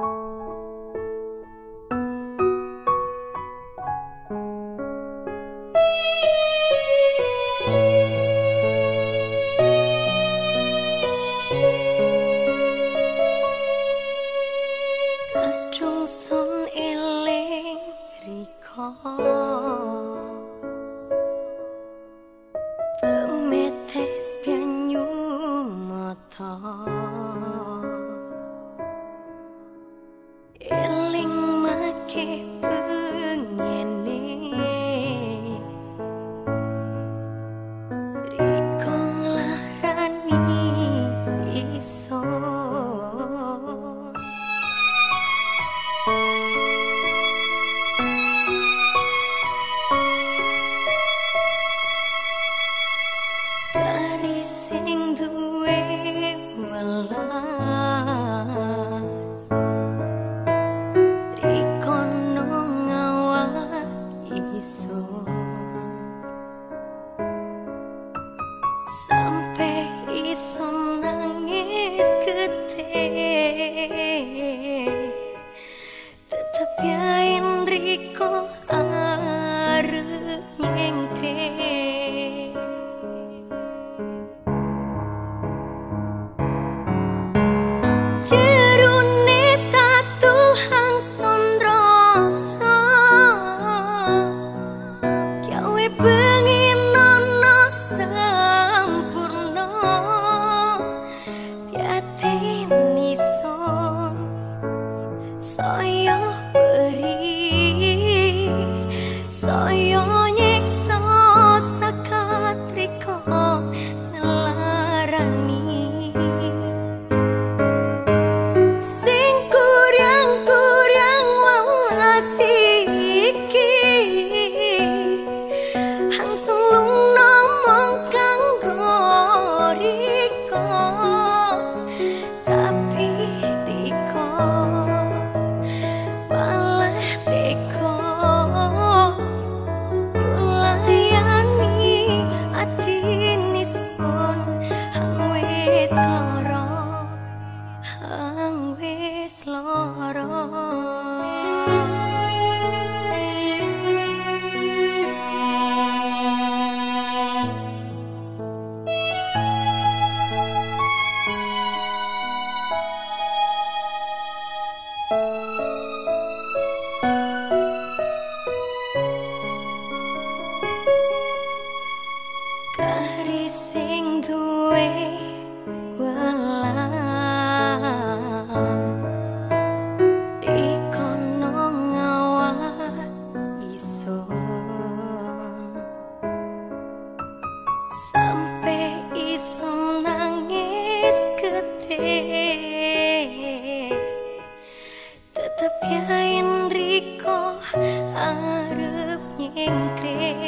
Oh. Oh. Kari sing duwe welas Dikono ngawal iso Sampe iso nangis gede Tetep yain riko arep nyengkrik